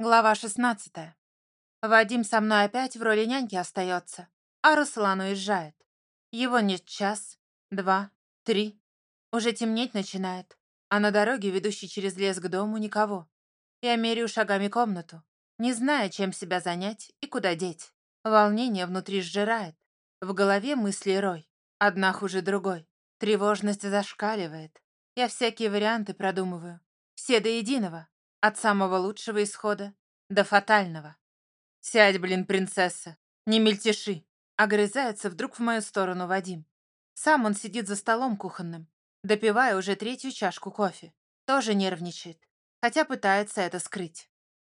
Глава 16. Вадим со мной опять в роли няньки остается, а Руслан уезжает. Его нет час, два, три. Уже темнеть начинает, а на дороге, ведущей через лес к дому, никого. Я меряю шагами комнату, не зная, чем себя занять и куда деть. Волнение внутри сжирает. В голове мысли рой, одна хуже другой. Тревожность зашкаливает. Я всякие варианты продумываю. Все до единого. От самого лучшего исхода до фатального. «Сядь, блин, принцесса, не мельтеши!» Огрызается вдруг в мою сторону Вадим. Сам он сидит за столом кухонным, допивая уже третью чашку кофе. Тоже нервничает, хотя пытается это скрыть.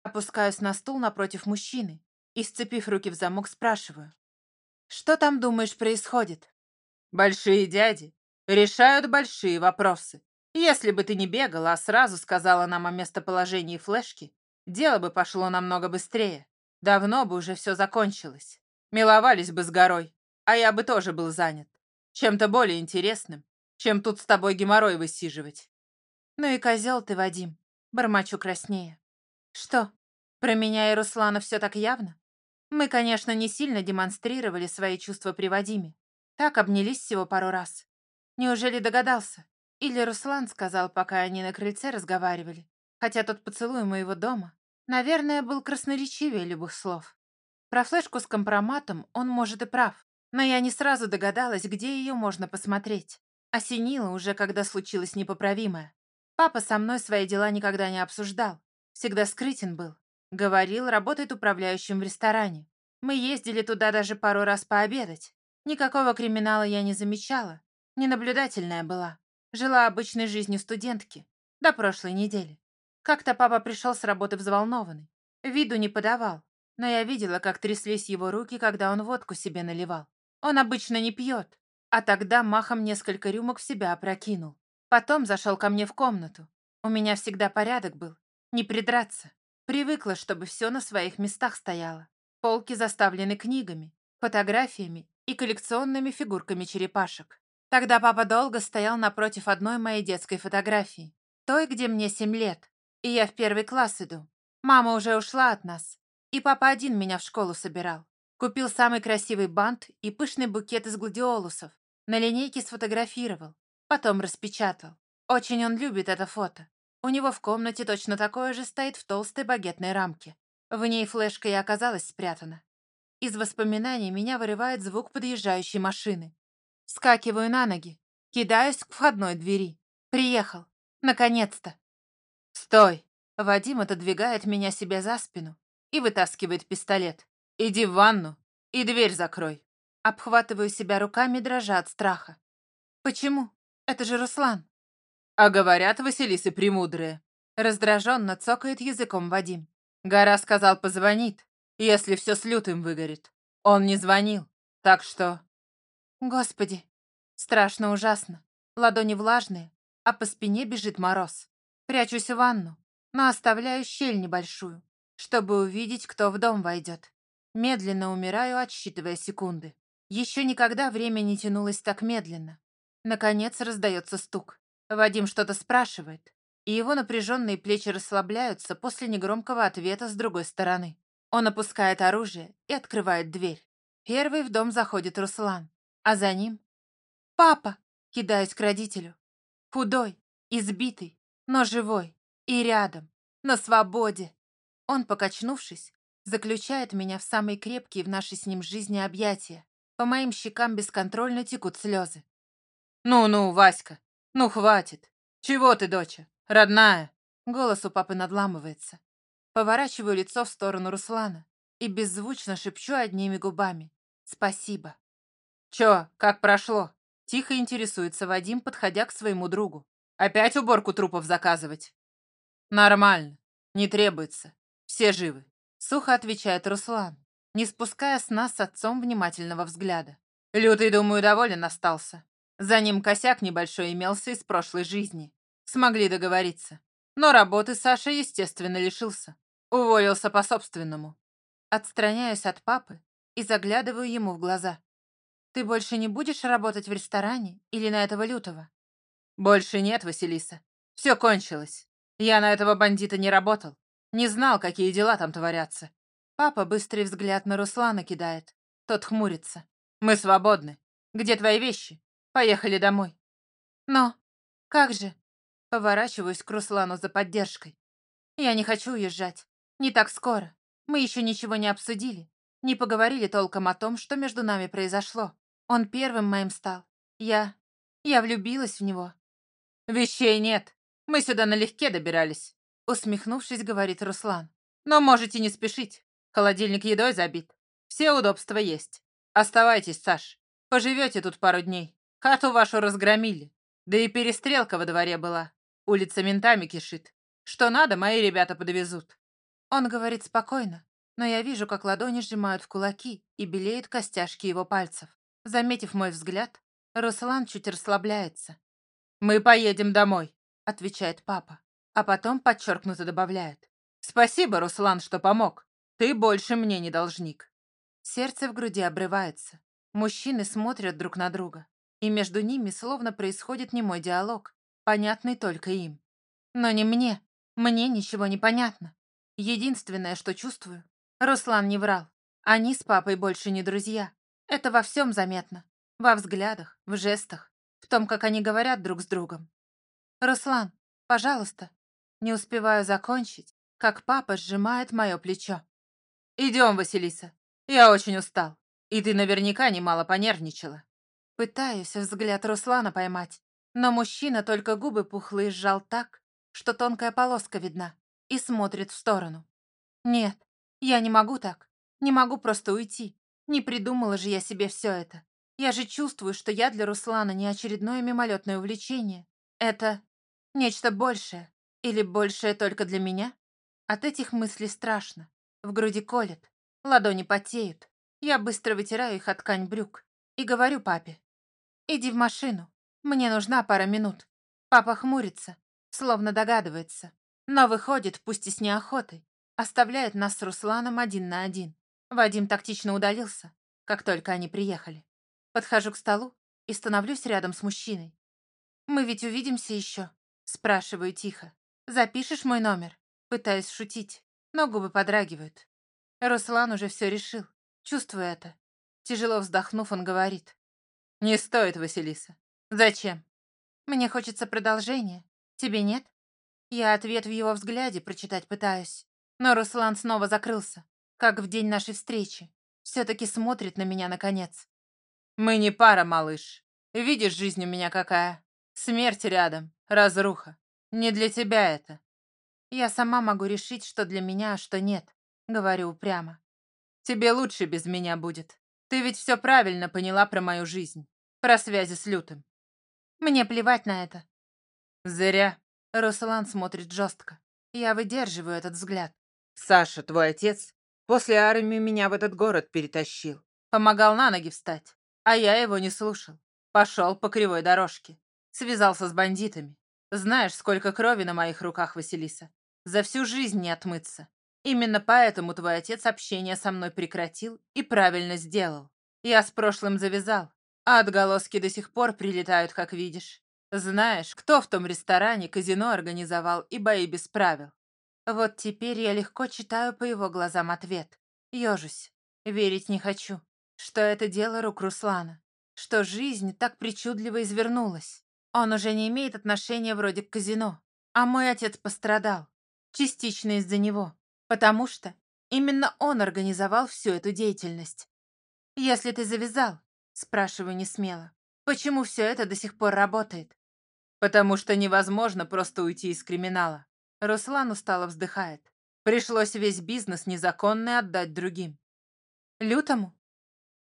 Опускаюсь на стул напротив мужчины и, сцепив руки в замок, спрашиваю. «Что там, думаешь, происходит?» «Большие дяди решают большие вопросы. Если бы ты не бегала, а сразу сказала нам о местоположении флешки, дело бы пошло намного быстрее. Давно бы уже все закончилось. Миловались бы с горой, а я бы тоже был занят. Чем-то более интересным, чем тут с тобой геморрой высиживать. Ну и козел ты, Вадим, бормочу краснее. Что, про меня и Руслана все так явно? Мы, конечно, не сильно демонстрировали свои чувства при Вадиме. Так обнялись всего пару раз. Неужели догадался? Или Руслан сказал, пока они на крыльце разговаривали. Хотя тот поцелуй моего дома, наверное, был красноречивее любых слов. Про флешку с компроматом он, может, и прав. Но я не сразу догадалась, где ее можно посмотреть. Осенило уже, когда случилось непоправимое. Папа со мной свои дела никогда не обсуждал. Всегда скрытен был. Говорил, работает управляющим в ресторане. Мы ездили туда даже пару раз пообедать. Никакого криминала я не замечала. Ненаблюдательная была. Жила обычной жизнью студентки. До прошлой недели. Как-то папа пришел с работы взволнованный. Виду не подавал. Но я видела, как тряслись его руки, когда он водку себе наливал. Он обычно не пьет. А тогда махом несколько рюмок в себя опрокинул. Потом зашел ко мне в комнату. У меня всегда порядок был. Не придраться. Привыкла, чтобы все на своих местах стояло. Полки заставлены книгами, фотографиями и коллекционными фигурками черепашек. Тогда папа долго стоял напротив одной моей детской фотографии, той, где мне семь лет, и я в первый класс иду. Мама уже ушла от нас, и папа один меня в школу собирал. Купил самый красивый бант и пышный букет из гладиолусов. На линейке сфотографировал, потом распечатал. Очень он любит это фото. У него в комнате точно такое же стоит в толстой багетной рамке. В ней флешка и оказалась спрятана. Из воспоминаний меня вырывает звук подъезжающей машины. Скакиваю на ноги, кидаюсь к входной двери. Приехал. Наконец-то. Стой. Вадим отодвигает меня себе за спину и вытаскивает пистолет. Иди в ванну и дверь закрой. Обхватываю себя руками, дрожа от страха. Почему? Это же Руслан. А говорят, Василисы премудрые. Раздраженно цокает языком Вадим. Гора сказал, позвонит, если все с лютым выгорит. Он не звонил, так что Господи, страшно ужасно. Ладони влажные, а по спине бежит мороз. Прячусь в ванну, но оставляю щель небольшую, чтобы увидеть, кто в дом войдет. Медленно умираю, отсчитывая секунды. Еще никогда время не тянулось так медленно. Наконец раздается стук. Вадим что-то спрашивает, и его напряженные плечи расслабляются после негромкого ответа с другой стороны. Он опускает оружие и открывает дверь. Первый в дом заходит Руслан а за ним «Папа!» кидаюсь к родителю. Худой, избитый, но живой. И рядом, на свободе. Он, покачнувшись, заключает меня в самые крепкие в нашей с ним жизни объятия. По моим щекам бесконтрольно текут слезы. «Ну-ну, Васька, ну хватит. Чего ты, доча? Родная?» Голос у папы надламывается. Поворачиваю лицо в сторону Руслана и беззвучно шепчу одними губами. «Спасибо». «Чё, как прошло?» Тихо интересуется Вадим, подходя к своему другу. «Опять уборку трупов заказывать?» «Нормально. Не требуется. Все живы», — сухо отвечает Руслан, не спуская с нас с отцом внимательного взгляда. Лютый, думаю, доволен остался. За ним косяк небольшой имелся из прошлой жизни. Смогли договориться. Но работы Саша, естественно, лишился. Уволился по-собственному. Отстраняюсь от папы и заглядываю ему в глаза. Ты больше не будешь работать в ресторане или на этого лютого? Больше нет, Василиса. Все кончилось. Я на этого бандита не работал. Не знал, какие дела там творятся. Папа быстрый взгляд на Руслана кидает. Тот хмурится. Мы свободны. Где твои вещи? Поехали домой. Но, как же? Поворачиваюсь к Руслану за поддержкой. Я не хочу уезжать. Не так скоро. Мы еще ничего не обсудили. Не поговорили толком о том, что между нами произошло. Он первым моим стал. Я... Я влюбилась в него. Вещей нет. Мы сюда налегке добирались. Усмехнувшись, говорит Руслан. Но можете не спешить. Холодильник едой забит. Все удобства есть. Оставайтесь, Саш. Поживете тут пару дней. Хату вашу разгромили. Да и перестрелка во дворе была. Улица ментами кишит. Что надо, мои ребята подвезут. Он говорит спокойно, но я вижу, как ладони сжимают в кулаки и белеют костяшки его пальцев. Заметив мой взгляд, Руслан чуть расслабляется. «Мы поедем домой», — отвечает папа, а потом подчеркнуто добавляет. «Спасибо, Руслан, что помог. Ты больше мне не должник». Сердце в груди обрывается. Мужчины смотрят друг на друга, и между ними словно происходит немой диалог, понятный только им. Но не мне. Мне ничего не понятно. Единственное, что чувствую, Руслан не врал. Они с папой больше не друзья. Это во всем заметно. Во взглядах, в жестах, в том, как они говорят друг с другом. «Руслан, пожалуйста». Не успеваю закончить, как папа сжимает мое плечо. «Идем, Василиса. Я очень устал. И ты наверняка немало понервничала». Пытаюсь взгляд Руслана поймать, но мужчина только губы пухлые сжал так, что тонкая полоска видна, и смотрит в сторону. «Нет, я не могу так. Не могу просто уйти. Не придумала же я себе все это. Я же чувствую, что я для Руслана не очередное мимолетное увлечение. Это нечто большее. Или большее только для меня? От этих мыслей страшно. В груди колет. Ладони потеют. Я быстро вытираю их от ткань брюк. И говорю папе. «Иди в машину. Мне нужна пара минут». Папа хмурится, словно догадывается. Но выходит, пусть и с неохотой. Оставляет нас с Русланом один на один. Вадим тактично удалился, как только они приехали. Подхожу к столу и становлюсь рядом с мужчиной. «Мы ведь увидимся еще?» Спрашиваю тихо. «Запишешь мой номер?» Пытаюсь шутить, но губы подрагивают. Руслан уже все решил. Чувствую это. Тяжело вздохнув, он говорит. «Не стоит, Василиса. Зачем?» «Мне хочется продолжения. Тебе нет?» Я ответ в его взгляде прочитать пытаюсь. Но Руслан снова закрылся, как в день нашей встречи. Все-таки смотрит на меня наконец. «Мы не пара, малыш. Видишь, жизнь у меня какая. Смерть рядом, разруха. Не для тебя это». Я сама могу решить, что для меня, а что нет. Говорю упрямо. «Тебе лучше без меня будет. Ты ведь все правильно поняла про мою жизнь. Про связи с Лютым». «Мне плевать на это». «Зря». Руслан смотрит жестко. Я выдерживаю этот взгляд. Саша, твой отец, после армии меня в этот город перетащил. Помогал на ноги встать, а я его не слушал. Пошел по кривой дорожке. Связался с бандитами. Знаешь, сколько крови на моих руках, Василиса. За всю жизнь не отмыться. Именно поэтому твой отец общение со мной прекратил и правильно сделал. Я с прошлым завязал, а отголоски до сих пор прилетают, как видишь. Знаешь, кто в том ресторане казино организовал и бои без правил? Вот теперь я легко читаю по его глазам ответ. Ёжусь. Верить не хочу, что это дело рук Руслана, что жизнь так причудливо извернулась. Он уже не имеет отношения вроде к казино, а мой отец пострадал, частично из-за него, потому что именно он организовал всю эту деятельность. «Если ты завязал», — спрашиваю несмело, «почему все это до сих пор работает?» «Потому что невозможно просто уйти из криминала. Руслан устало вздыхает. Пришлось весь бизнес незаконный отдать другим. Лютому?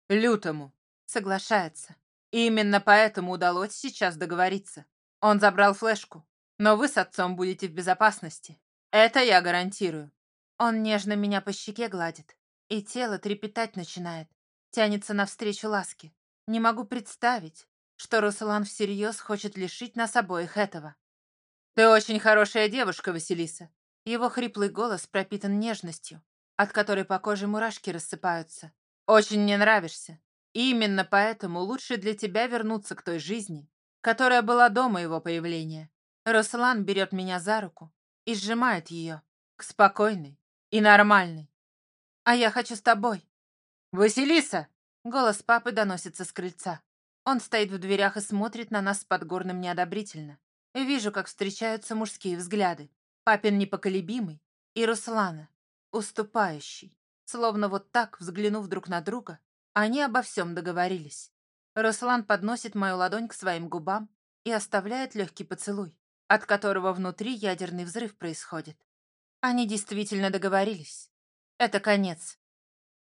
Лютому. Соглашается. И именно поэтому удалось сейчас договориться. Он забрал флешку. Но вы с отцом будете в безопасности. Это я гарантирую. Он нежно меня по щеке гладит. И тело трепетать начинает. Тянется навстречу ласке. Не могу представить, что Руслан всерьез хочет лишить нас обоих этого. «Ты очень хорошая девушка, Василиса». Его хриплый голос пропитан нежностью, от которой по коже мурашки рассыпаются. «Очень мне нравишься. И именно поэтому лучше для тебя вернуться к той жизни, которая была до моего появления». Руслан берет меня за руку и сжимает ее. к спокойной и нормальной. А я хочу с тобой. Василиса! Голос папы доносится с крыльца. Он стоит в дверях и смотрит на нас с Подгорным неодобрительно. Вижу, как встречаются мужские взгляды. Папин непоколебимый и Руслана, уступающий. Словно вот так, взглянув друг на друга, они обо всем договорились. Руслан подносит мою ладонь к своим губам и оставляет легкий поцелуй, от которого внутри ядерный взрыв происходит. Они действительно договорились. Это конец.